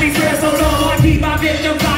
me swear so long. I keep my victim